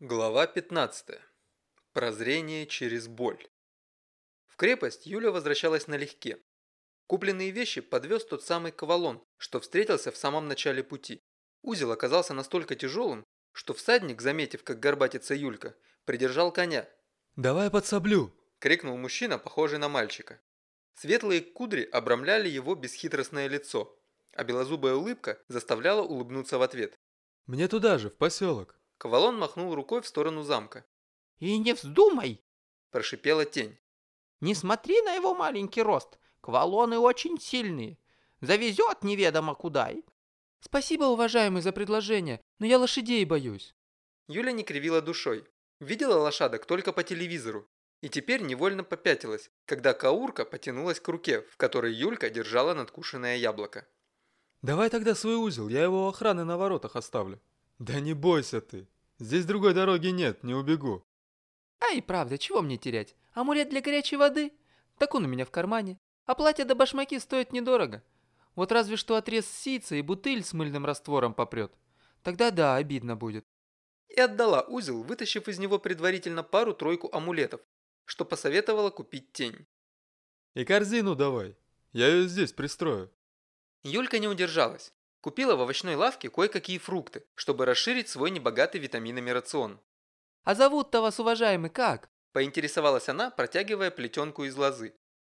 Глава 15. Прозрение через боль. В крепость Юля возвращалась налегке. Купленные вещи подвез тот самый Ковалон, что встретился в самом начале пути. Узел оказался настолько тяжелым, что всадник, заметив, как горбатится Юлька, придержал коня. «Давай подсоблю!» – крикнул мужчина, похожий на мальчика. Светлые кудри обрамляли его бесхитростное лицо, а белозубая улыбка заставляла улыбнуться в ответ. «Мне туда же, в поселок!» Ковалон махнул рукой в сторону замка. «И не вздумай!» – прошипела тень. «Не смотри на его маленький рост. Квалоны очень сильные. Завезет неведомо куда. Спасибо, уважаемый, за предложение, но я лошадей боюсь. Юля не кривила душой. Видела лошадок только по телевизору. И теперь невольно попятилась, когда Каурка потянулась к руке, в которой Юлька держала надкушенное яблоко. «Давай тогда свой узел, я его у охраны на воротах оставлю». «Да не бойся ты. Здесь другой дороги нет, не убегу». «Ай, правда, чего мне терять? Амулет для горячей воды? Так он у меня в кармане. А платье до башмаки стоит недорого. Вот разве что отрез сица и бутыль с мыльным раствором попрет. Тогда да, обидно будет». И отдала узел, вытащив из него предварительно пару-тройку амулетов, что посоветовала купить тень. «И корзину давай. Я ее здесь пристрою». Юлька не удержалась. Купила в овощной лавке кое-какие фрукты, чтобы расширить свой небогатый витаминами рацион. «А зовут-то вас, уважаемый, как?» Поинтересовалась она, протягивая плетенку из лозы.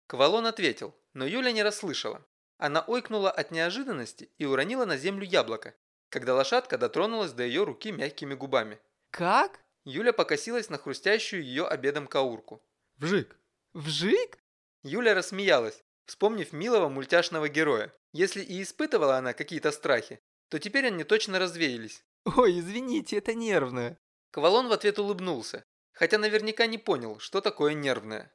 Квалон ответил, но Юля не расслышала. Она ойкнула от неожиданности и уронила на землю яблоко, когда лошадка дотронулась до ее руки мягкими губами. «Как?» Юля покосилась на хрустящую ее обедом каурку. «Вжик!» «Вжик?» Юля рассмеялась, вспомнив милого мультяшного героя. Если и испытывала она какие-то страхи, то теперь они точно развеялись. «Ой, извините, это нервное». Квалон в ответ улыбнулся, хотя наверняка не понял, что такое нервное.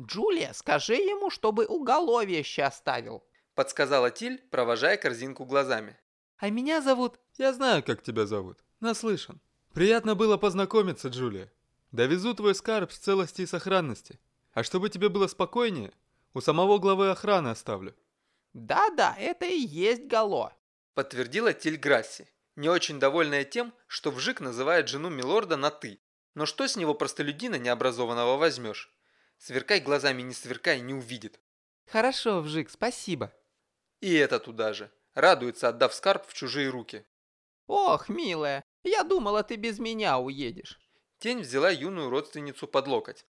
«Джулия, скажи ему, чтобы уголовище оставил», подсказала Тиль, провожая корзинку глазами. «А меня зовут...» «Я знаю, как тебя зовут. Наслышан. Приятно было познакомиться, Джулия. Довезу твой скарб в целости и сохранности. А чтобы тебе было спокойнее, у самого главы охраны оставлю». «Да-да, это и есть Гало», подтвердила Тиль Грасси, не очень довольная тем, что Вжик называет жену Милорда на «ты». Но что с него простолюдина необразованного возьмешь? Сверкай глазами не сверкай, не увидит. Хорошо, Вжик, спасибо. И это туда же. Радуется, отдав скарб в чужие руки. Ох, милая, я думала, ты без меня уедешь. Тень взяла юную родственницу под локоть.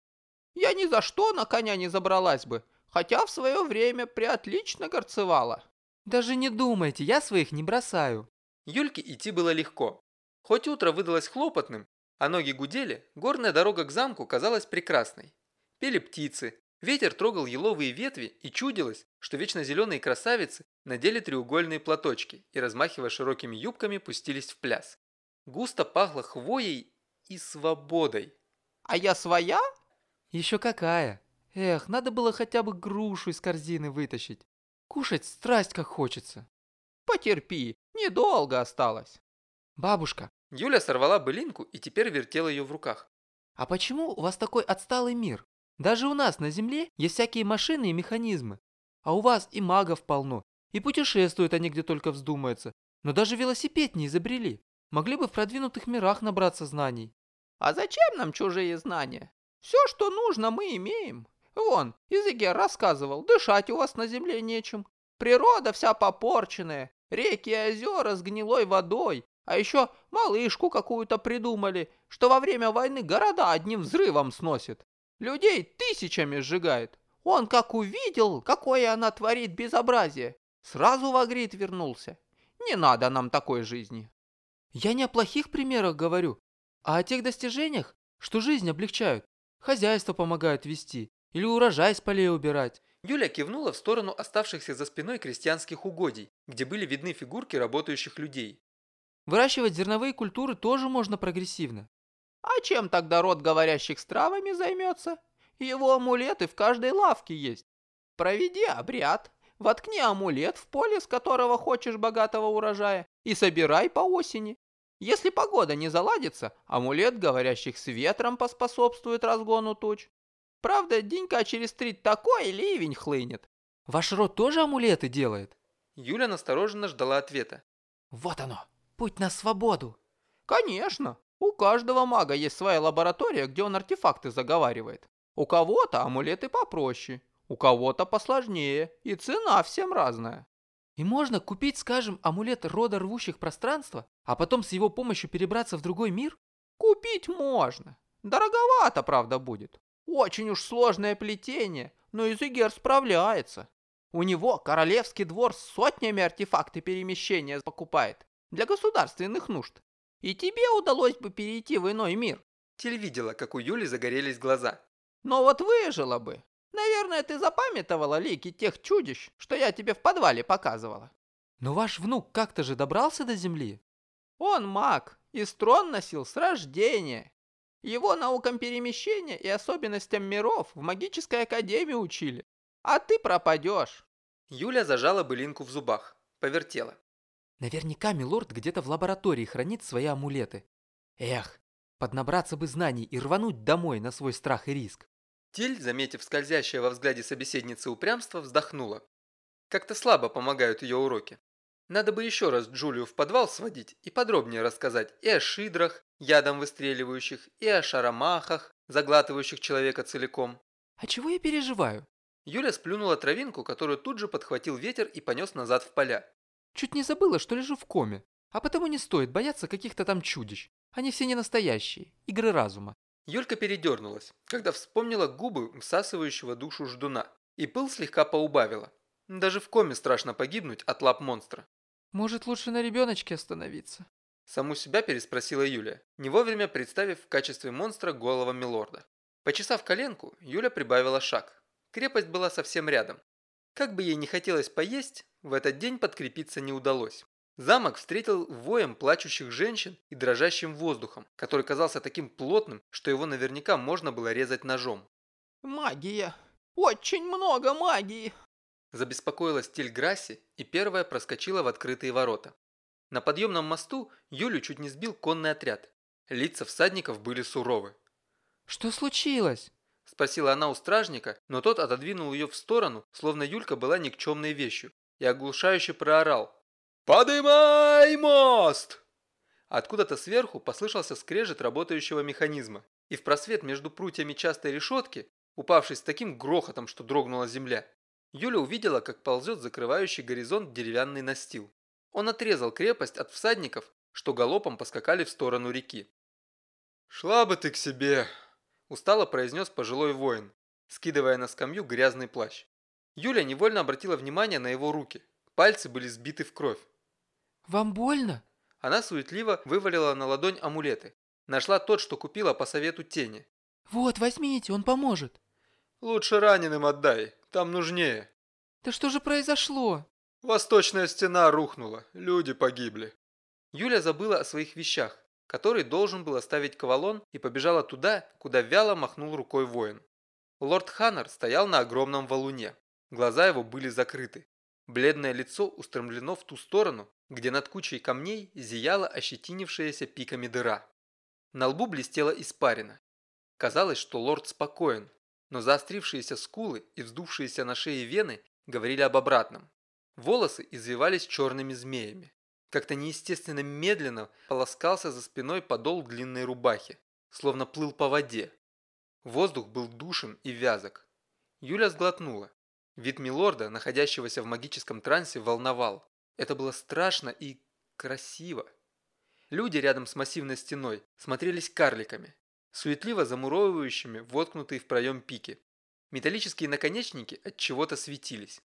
Я ни за что на коня не забралась бы хотя в свое время приотлично горцевала. Даже не думайте, я своих не бросаю. Юльке идти было легко. Хоть утро выдалось хлопотным, а ноги гудели, горная дорога к замку казалась прекрасной. Пели птицы, ветер трогал еловые ветви и чудилось, что вечно зеленые красавицы надели треугольные платочки и, размахивая широкими юбками, пустились в пляс. Густо пахло хвоей и свободой. «А я своя?» «Еще какая!» Эх, надо было хотя бы грушу из корзины вытащить. Кушать страсть как хочется. Потерпи, недолго осталось. Бабушка. Юля сорвала былинку и теперь вертела ее в руках. А почему у вас такой отсталый мир? Даже у нас на Земле есть всякие машины и механизмы. А у вас и магов полно, и путешествуют они где только вздумается. Но даже велосипед не изобрели. Могли бы в продвинутых мирах набраться знаний. А зачем нам чужие знания? Все, что нужно, мы имеем. Вон, Изегер рассказывал, дышать у вас на земле нечем. Природа вся попорченная, реки и озера с гнилой водой. А еще малышку какую-то придумали, что во время войны города одним взрывом сносит. Людей тысячами сжигает. Он как увидел, какое она творит безобразие, сразу в Агрид вернулся. Не надо нам такой жизни. Я не о плохих примерах говорю, а о тех достижениях, что жизнь облегчают, хозяйство помогают вести, или урожай с полей убирать. Юля кивнула в сторону оставшихся за спиной крестьянских угодий, где были видны фигурки работающих людей. Выращивать зерновые культуры тоже можно прогрессивно. А чем тогда род говорящих с травами займется? Его амулеты в каждой лавке есть. Проведи обряд, воткни амулет в поле, с которого хочешь богатого урожая, и собирай по осени. Если погода не заладится, амулет говорящих с ветром поспособствует разгону туч. Правда, денька через три такой ливень хлынет. Ваш род тоже амулеты делает? Юля настороженно ждала ответа. Вот оно, путь на свободу. Конечно. У каждого мага есть своя лаборатория, где он артефакты заговаривает. У кого-то амулеты попроще, у кого-то посложнее, и цена всем разная. И можно купить, скажем, амулет рода рвущих пространства, а потом с его помощью перебраться в другой мир? Купить можно. Дороговато, правда, будет. Очень уж сложное плетение, но Изегер справляется. У него королевский двор с сотнями артефакты перемещения покупает для государственных нужд. И тебе удалось бы перейти в иной мир. Тель видела, как у Юли загорелись глаза. Но вот выжила бы. Наверное, ты запамятовала лики тех чудищ, что я тебе в подвале показывала. Но ваш внук как-то же добрался до земли? Он маг и строн носил с рождения. Его наукам перемещения и особенностям миров в магической академии учили. А ты пропадешь. Юля зажала былинку в зубах, повертела. Наверняка Милорд где-то в лаборатории хранит свои амулеты. Эх, поднабраться бы знаний и рвануть домой на свой страх и риск. Тиль, заметив скользящее во взгляде собеседницы упрямство, вздохнула. Как-то слабо помогают ее уроки. Надо бы еще раз Джулию в подвал сводить и подробнее рассказать и о шидрах, ядом выстреливающих, и о шаромахах, заглатывающих человека целиком. А чего я переживаю? Юля сплюнула травинку, которую тут же подхватил ветер и понес назад в поля. Чуть не забыла, что лежу в коме. А потому не стоит бояться каких-то там чудищ. Они все не настоящие, игры разума. Юлька передернулась, когда вспомнила губы всасывающего душу ждуна, и пыл слегка поубавила. Даже в коме страшно погибнуть от лап монстра. Может, лучше на ребеночке остановиться? Саму себя переспросила Юля, не вовремя представив в качестве монстра голого милорда. Почесав коленку, Юля прибавила шаг. Крепость была совсем рядом. Как бы ей не хотелось поесть, в этот день подкрепиться не удалось. Замок встретил воем плачущих женщин и дрожащим воздухом, который казался таким плотным, что его наверняка можно было резать ножом. «Магия! Очень много магии!» Забеспокоилась Тильграсси и первая проскочила в открытые ворота. На подъемном мосту Юлю чуть не сбил конный отряд. Лица всадников были суровы. «Что случилось?» Спросила она у стражника, но тот отодвинул ее в сторону, словно Юлька была никчемной вещью, и оглушающе проорал. «Подымай мост!» Откуда-то сверху послышался скрежет работающего механизма, и в просвет между прутьями частой решетки, упавшей с таким грохотом, что дрогнула земля, Юля увидела, как ползет закрывающий горизонт деревянный настил. Он отрезал крепость от всадников, что галопом поскакали в сторону реки. «Шла бы ты к себе!» – устало произнес пожилой воин, скидывая на скамью грязный плащ. Юля невольно обратила внимание на его руки. Пальцы были сбиты в кровь. «Вам больно?» Она суетливо вывалила на ладонь амулеты. Нашла тот, что купила по совету тени. «Вот, возьмите, он поможет». «Лучше раненым отдай, там нужнее». «Да что же произошло?» «Восточная стена рухнула, люди погибли». Юля забыла о своих вещах, которые должен был оставить Кавалон и побежала туда, куда вяло махнул рукой воин. Лорд Ханнер стоял на огромном валуне. Глаза его были закрыты. Бледное лицо устремлено в ту сторону, где над кучей камней зияла ощетинившаяся пиками дыра. На лбу блестела испарина. Казалось, что лорд спокоен, но заострившиеся скулы и вздувшиеся на шее вены говорили об обратном. Волосы извивались черными змеями. Как-то неестественно медленно полоскался за спиной подол длинной рубахи, словно плыл по воде. Воздух был душен и вязок. Юля сглотнула. Вид милорда, находящегося в магическом трансе, волновал. Это было страшно и красиво. Люди рядом с массивной стеной смотрелись карликами, суетливо замуровывающими воткнутые в проем пики. Металлические наконечники от чего-то светились.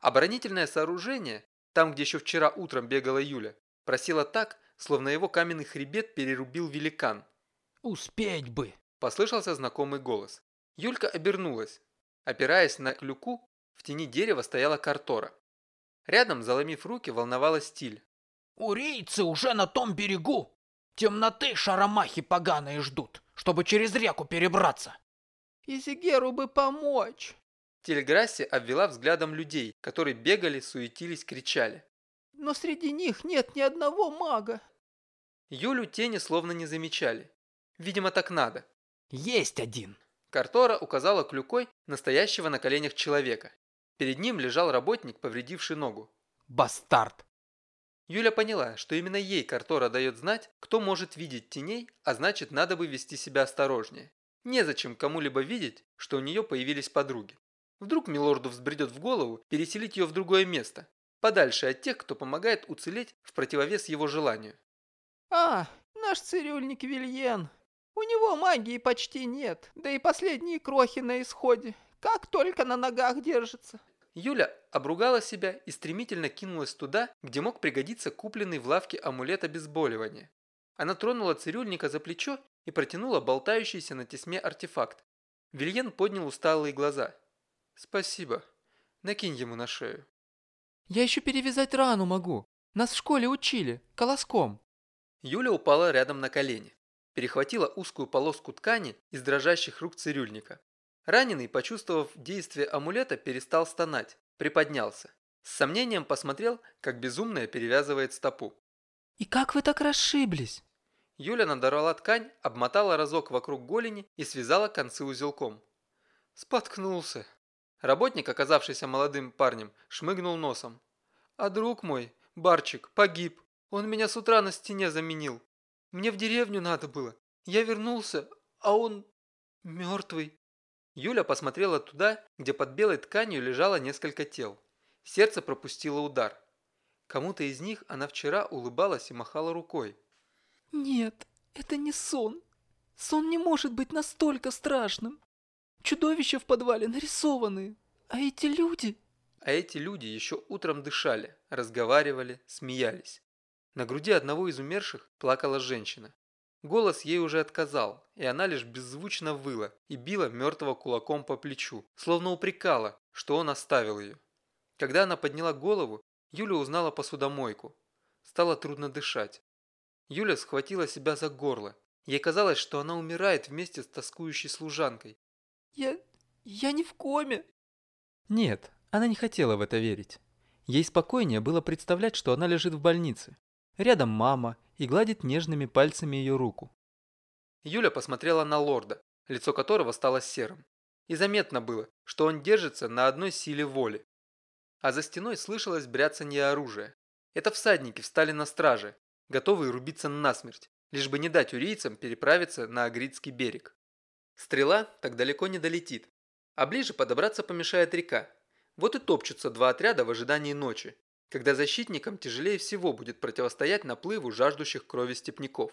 Оборонительное сооружение, там где еще вчера утром бегала Юля, просело так, словно его каменный хребет перерубил великан. «Успеть бы!» – послышался знакомый голос. Юлька обернулась. Опираясь на клюку, в тени дерева стояла картора. Рядом, заломив руки, волновалась стиль. «Урийцы уже на том берегу! Темноты шаромахи поганые ждут, чтобы через реку перебраться!» «Изигеру бы помочь!» Тельграсси обвела взглядом людей, которые бегали, суетились, кричали. «Но среди них нет ни одного мага!» Юлю тени словно не замечали. Видимо, так надо. «Есть один!» Картора указала клюкой настоящего на коленях человека. Перед ним лежал работник, повредивший ногу. «Бастард! Юля поняла, что именно ей Картора дает знать, кто может видеть теней, а значит надо бы вести себя осторожнее. Незачем кому-либо видеть, что у нее появились подруги. Вдруг Милорду взбредет в голову переселить ее в другое место, подальше от тех, кто помогает уцелеть в противовес его желанию. А, наш цирюльник Вильен. У него магии почти нет, да и последние крохи на исходе. Как только на ногах держится. Юля обругала себя и стремительно кинулась туда, где мог пригодиться купленный в лавке амулет обезболивания. Она тронула цирюльника за плечо и протянула болтающийся на тесьме артефакт. Вильен поднял усталые глаза. «Спасибо. Накинь ему на шею». Я еще перевязать рану могу. Нас в школе учили, колоском. Юля упала рядом на колени. Перехватила узкую полоску ткани из дрожащих рук цирюльника. Раненый, почувствовав действие амулета, перестал стонать, приподнялся. С сомнением посмотрел, как безумная перевязывает стопу. И как вы так расшиблись? Юля надорвала ткань, обмотала разок вокруг голени и связала концы узелком. Споткнулся. Работник, оказавшийся молодым парнем, шмыгнул носом. А друг мой, Барчик, погиб. Он меня с утра на стене заменил. Мне в деревню надо было. Я вернулся, а он мертвый. Юля посмотрела туда, где под белой тканью лежало несколько тел. Сердце пропустило удар. Кому-то из них она вчера улыбалась и махала рукой. Нет, это не сон. Сон не может быть настолько страшным. Чудовища в подвале нарисованы. А эти люди... А эти люди еще утром дышали, разговаривали, смеялись. На груди одного из умерших плакала женщина. Голос ей уже отказал, и она лишь беззвучно выла и била мертвого кулаком по плечу, словно упрекала, что он оставил ее. Когда она подняла голову, Юля узнала посудомойку. Стало трудно дышать. Юля схватила себя за горло. Ей казалось, что она умирает вместе с тоскующей служанкой. «Я... я не в коме!» Нет, она не хотела в это верить. Ей спокойнее было представлять, что она лежит в больнице. Рядом мама и гладит нежными пальцами ее руку. Юля посмотрела на лорда, лицо которого стало серым. И заметно было, что он держится на одной силе воли. А за стеной слышалось бряцанье оружия. Это всадники встали на страже, готовые рубиться насмерть, лишь бы не дать урийцам переправиться на Агридский берег. Стрела так далеко не долетит, а ближе подобраться помешает река. Вот и топчутся два отряда в ожидании ночи, когда защитникам тяжелее всего будет противостоять наплыву жаждущих крови степняков.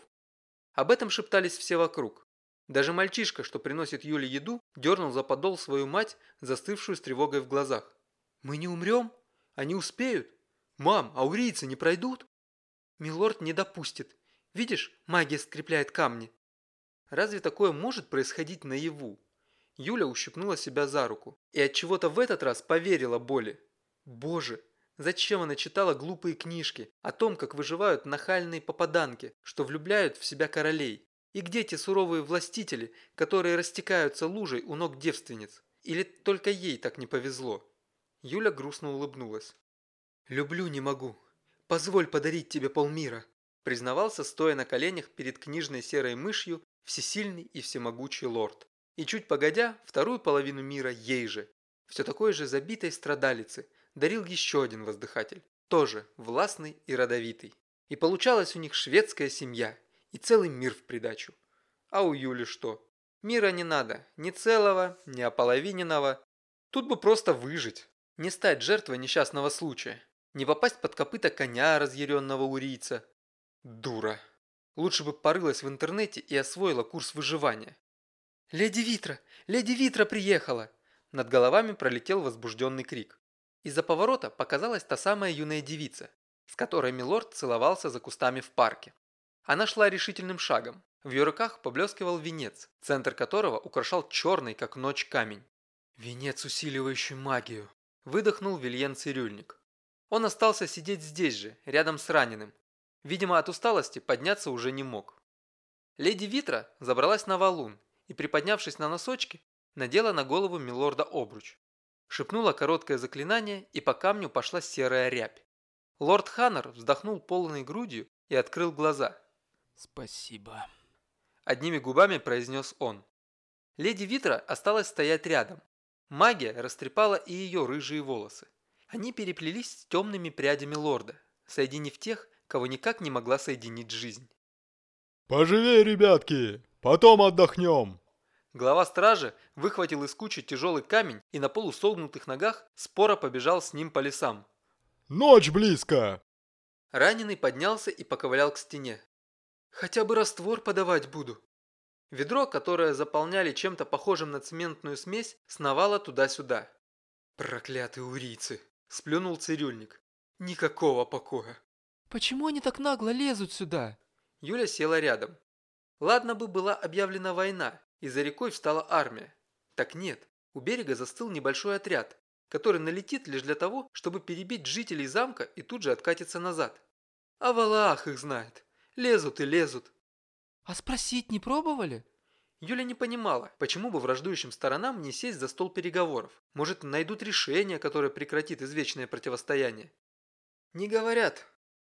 Об этом шептались все вокруг. Даже мальчишка, что приносит Юле еду, дернул за подол свою мать, застывшую с тревогой в глазах. «Мы не умрем? Они успеют? Мам, а урийцы не пройдут?» «Милорд не допустит. Видишь, магия скрепляет камни». Разве такое может происходить наяву? Юля ущипнула себя за руку и от чего то в этот раз поверила боли. Боже, Зачем она читала глупые книжки о том, как выживают нахальные попаданки, что влюбляют в себя королей? И где те суровые властители, которые растекаются лужей у ног девственниц? Или только ей так не повезло? Юля грустно улыбнулась. «Люблю не могу. Позволь подарить тебе полмира», признавался, стоя на коленях перед книжной серой мышью, всесильный и всемогучий лорд. И чуть погодя, вторую половину мира ей же, все такой же забитой страдалицы – дарил еще один воздыхатель, тоже властный и родовитый. И получалась у них шведская семья и целый мир в придачу. А у Юли что? Мира не надо, ни целого, ни ополовиненного. Тут бы просто выжить, не стать жертвой несчастного случая, не попасть под копыта коня разъяренного урийца. Дура. Лучше бы порылась в интернете и освоила курс выживания. «Леди Витра! Леди Витра приехала!» Над головами пролетел возбужденный крик. Из-за поворота показалась та самая юная девица, с которой Милорд целовался за кустами в парке. Она шла решительным шагом. В ее руках поблескивал венец, центр которого украшал черный, как ночь, камень. «Венец, усиливающий магию», – выдохнул Вильен Цирюльник. Он остался сидеть здесь же, рядом с раненым. Видимо, от усталости подняться уже не мог. Леди Витра забралась на валун и, приподнявшись на носочки, надела на голову Милорда обруч. Шепнула короткое заклинание, и по камню пошла серая рябь. Лорд Ханнер вздохнул полной грудью и открыл глаза. «Спасибо», – одними губами произнес он. Леди Витра осталась стоять рядом. Магия растрепала и ее рыжие волосы. Они переплелись с темными прядями лорда, соединив тех, кого никак не могла соединить жизнь. «Поживей, ребятки! Потом отдохнем!» Глава стражи выхватил из кучи тяжелый камень и на полусогнутых ногах споро побежал с ним по лесам. «Ночь близко!» Раненый поднялся и поковылял к стене. «Хотя бы раствор подавать буду». Ведро, которое заполняли чем-то похожим на цементную смесь, сновало туда-сюда. «Проклятые урийцы!» – сплюнул цирюльник. «Никакого покоя!» Почему они так нагло лезут сюда? Юля села рядом. Ладно бы была объявлена война, и за рекой встала армия. Так нет, у берега застыл небольшой отряд, который налетит лишь для того, чтобы перебить жителей замка и тут же откатиться назад. А Валаах их знает. Лезут и лезут. А спросить не пробовали? Юля не понимала, почему бы враждующим сторонам не сесть за стол переговоров. Может, найдут решение, которое прекратит извечное противостояние. Не говорят.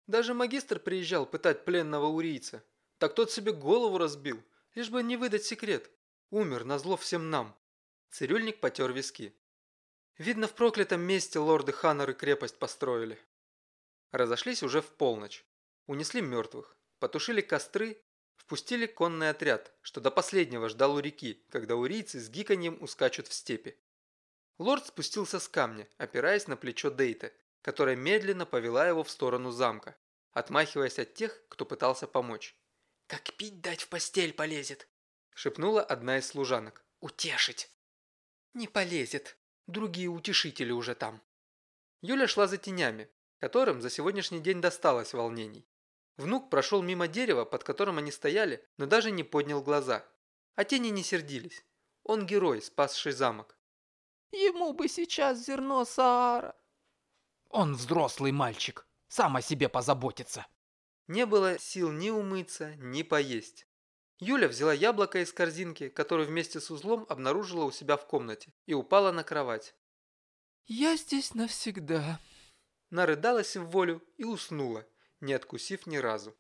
Даже магистр приезжал пытать пленного урийца. Так тот себе голову разбил, лишь бы не выдать секрет. Умер на зло всем нам. Цирюльник потер виски. Видно, в проклятом месте лорды Ханнеры крепость построили. Разошлись уже в полночь. Унесли мертвых, потушили костры, впустили конный отряд, что до последнего ждал у реки, когда урийцы с гиканьем ускачут в степи. Лорд спустился с камня, опираясь на плечо Дейта, которая медленно повела его в сторону замка, отмахиваясь от тех, кто пытался помочь. «Как пить дать в постель полезет!» – шепнула одна из служанок. «Утешить!» «Не полезет. Другие утешители уже там». Юля шла за тенями, которым за сегодняшний день досталось волнений. Внук прошел мимо дерева, под которым они стояли, но даже не поднял глаза. А тени не сердились. Он герой, спасший замок. «Ему бы сейчас зерно Саара!» Он взрослый мальчик, сам о себе позаботится. Не было сил ни умыться, ни поесть. Юля взяла яблоко из корзинки, которую вместе с узлом обнаружила у себя в комнате, и упала на кровать. «Я здесь навсегда», нарыдалась в волю и уснула, не откусив ни разу.